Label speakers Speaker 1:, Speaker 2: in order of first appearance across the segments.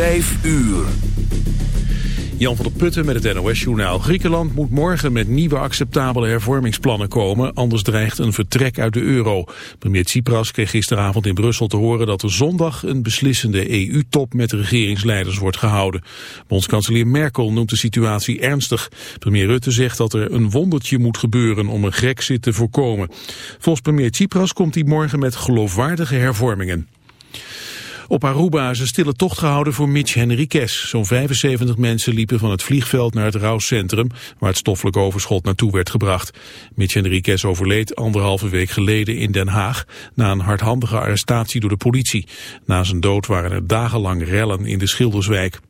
Speaker 1: Vijf uur. Jan van der Putten met het NOS-journaal. Griekenland moet morgen met nieuwe acceptabele hervormingsplannen komen, anders dreigt een vertrek uit de euro. Premier Tsipras kreeg gisteravond in Brussel te horen dat er zondag een beslissende EU-top met regeringsleiders wordt gehouden. Bondskanselier Merkel noemt de situatie ernstig. Premier Rutte zegt dat er een wondertje moet gebeuren om een grexit te voorkomen. Volgens premier Tsipras komt hij morgen met geloofwaardige hervormingen. Op Aruba is een stille tocht gehouden voor Mitch Henriquez. Zo'n 75 mensen liepen van het vliegveld naar het rouwcentrum... waar het stoffelijk overschot naartoe werd gebracht. Mitch Henriquez overleed anderhalve week geleden in Den Haag... na een hardhandige arrestatie door de politie. Na zijn dood waren er dagenlang rellen in de Schilderswijk.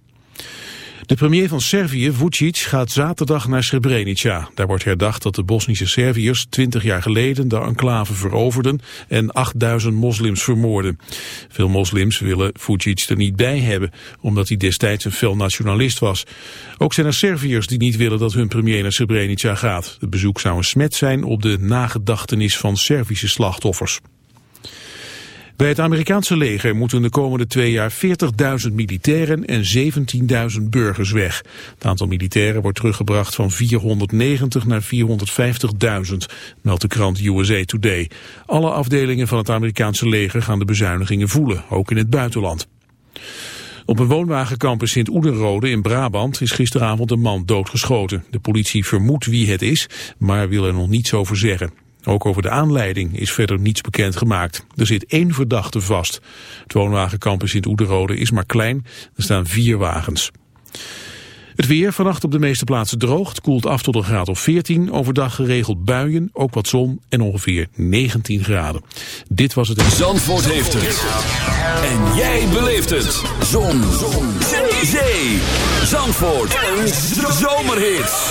Speaker 1: De premier van Servië, Vucic, gaat zaterdag naar Srebrenica. Daar wordt herdacht dat de Bosnische Serviërs 20 jaar geleden de enclave veroverden en 8000 moslims vermoorden. Veel moslims willen Vucic er niet bij hebben, omdat hij destijds een fel nationalist was. Ook zijn er Serviërs die niet willen dat hun premier naar Srebrenica gaat. Het bezoek zou een smet zijn op de nagedachtenis van Servische slachtoffers. Bij het Amerikaanse leger moeten de komende twee jaar 40.000 militairen en 17.000 burgers weg. Het aantal militairen wordt teruggebracht van 490 naar 450.000, meldt de krant USA Today. Alle afdelingen van het Amerikaanse leger gaan de bezuinigingen voelen, ook in het buitenland. Op een woonwagenkamp in Sint-Oedenrode in Brabant is gisteravond een man doodgeschoten. De politie vermoedt wie het is, maar wil er nog niets over zeggen. Ook over de aanleiding is verder niets bekend gemaakt. Er zit één verdachte vast. Het woonwagenkamp in Sint-Oederode is maar klein. Er staan vier wagens. Het weer vannacht op de meeste plaatsen droogt, koelt af tot een graad of 14. Overdag geregeld buien, ook wat zon en ongeveer 19 graden. Dit was het...
Speaker 2: Zandvoort heeft het. En jij beleeft het. Zon. zon. Zee. Zandvoort. Een zomerhit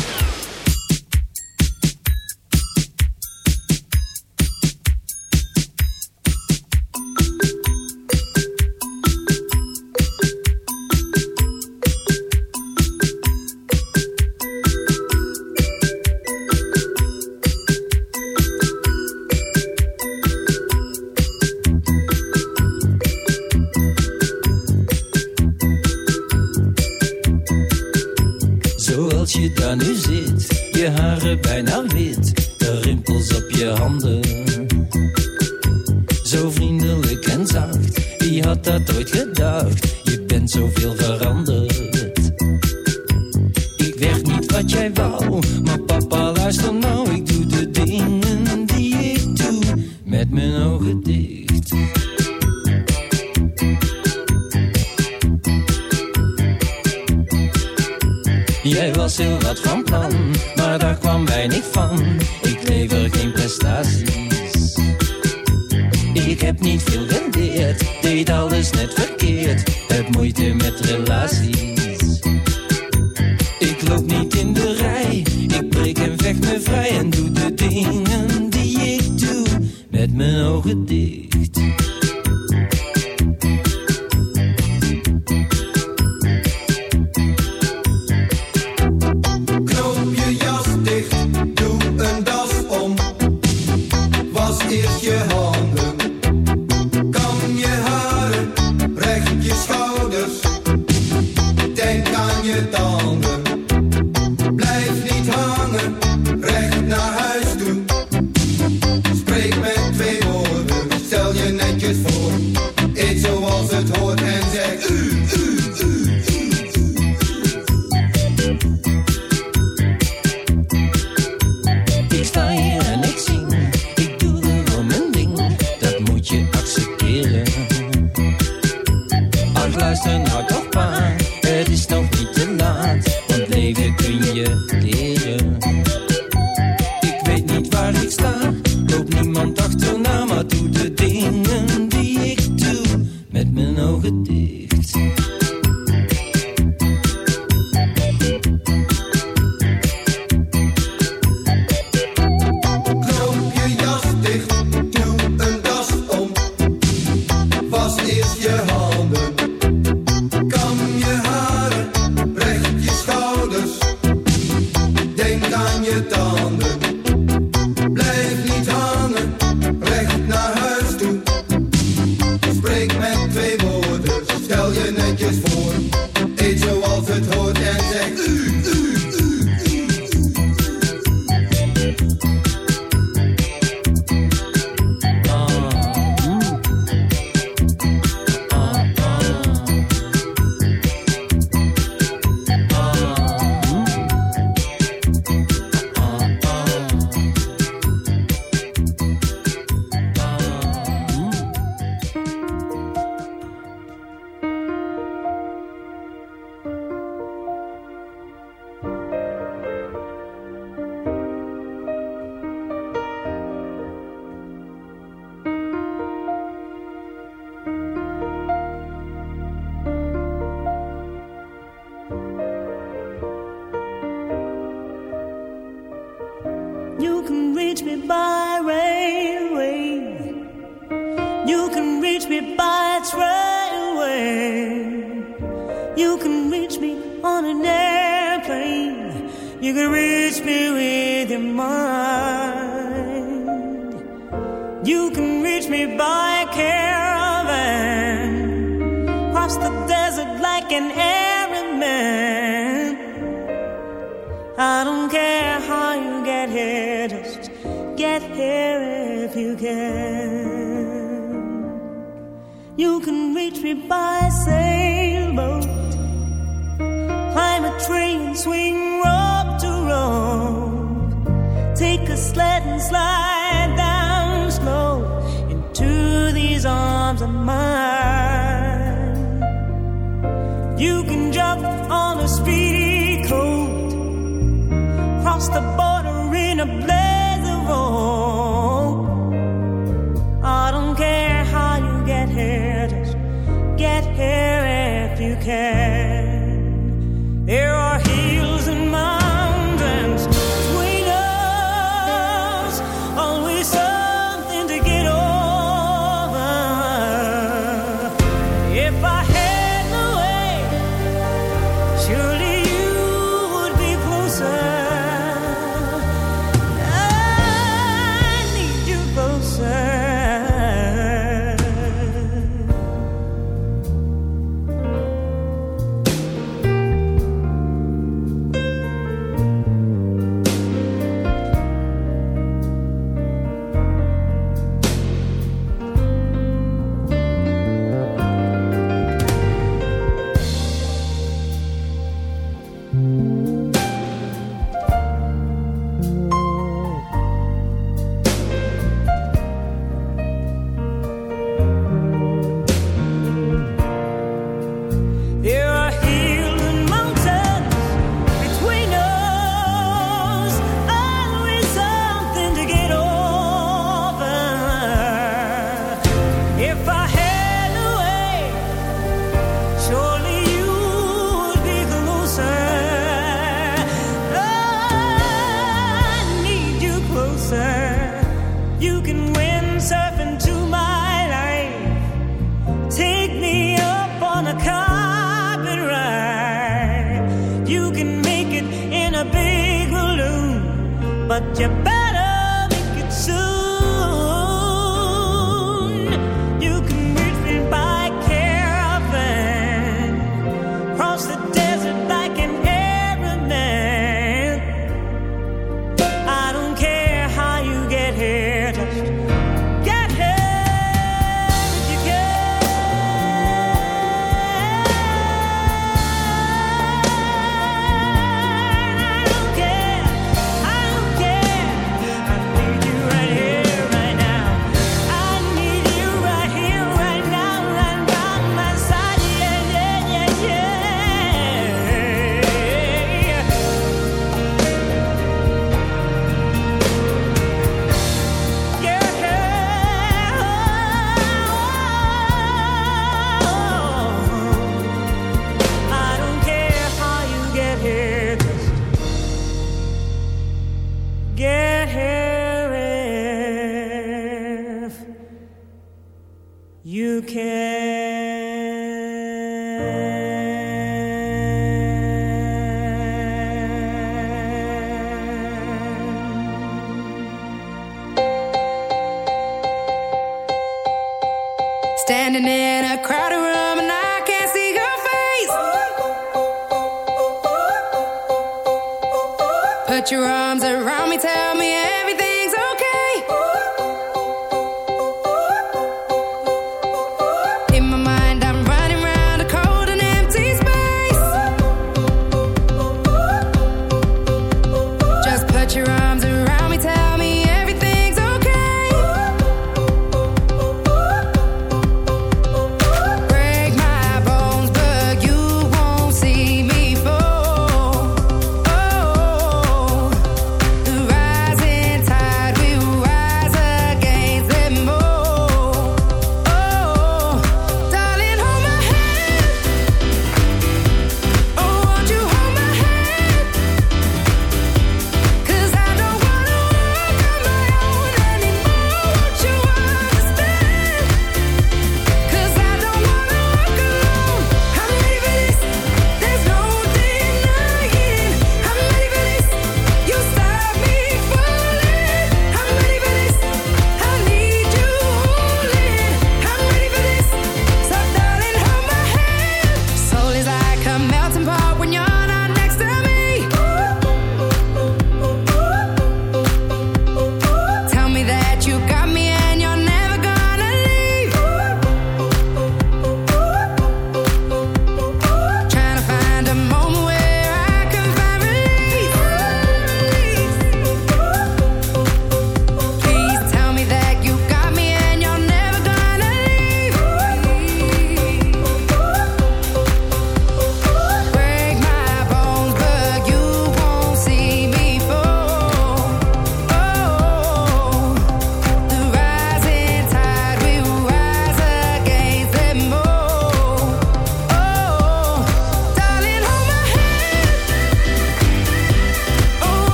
Speaker 3: eerst je hand.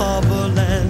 Speaker 4: harbor land.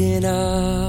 Speaker 5: In up.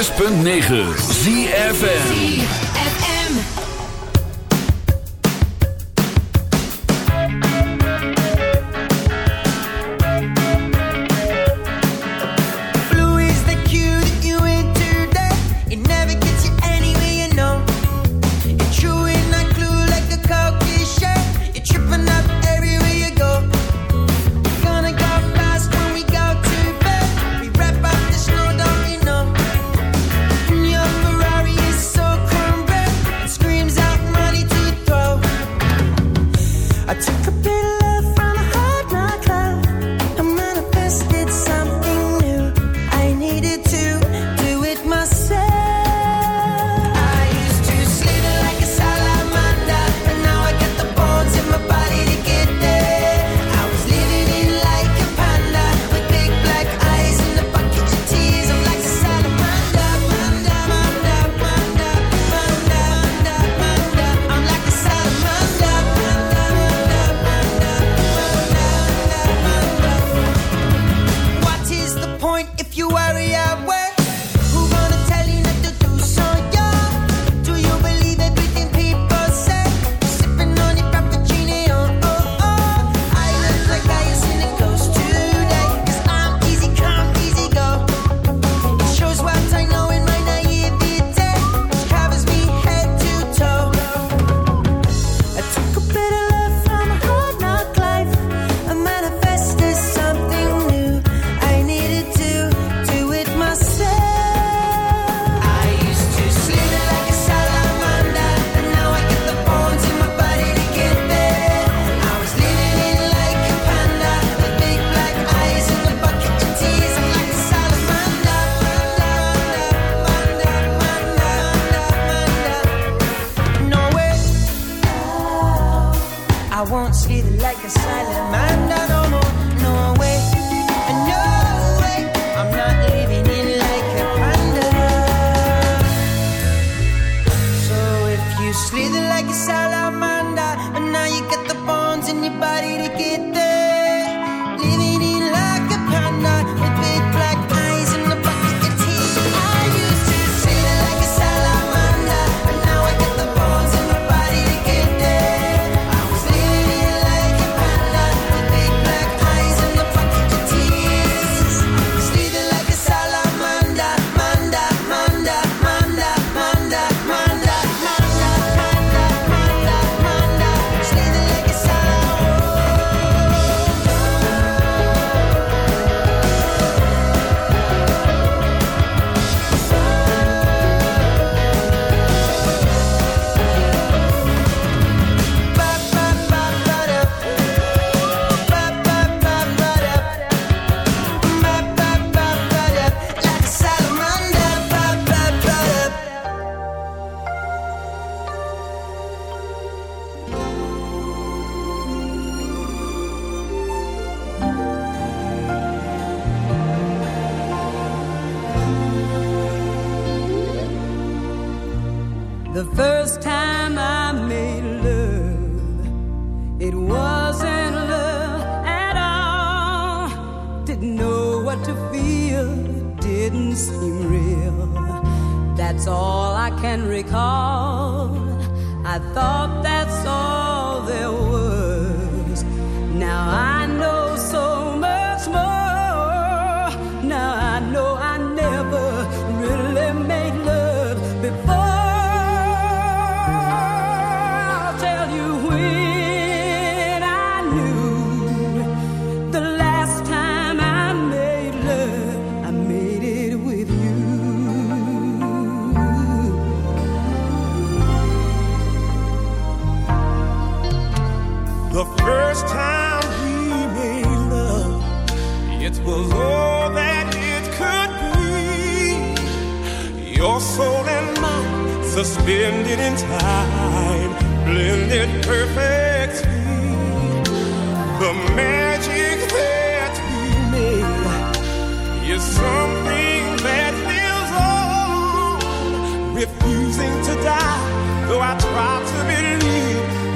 Speaker 6: 106.9 ZFN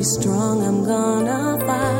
Speaker 7: be
Speaker 4: strong, I'm gonna fight.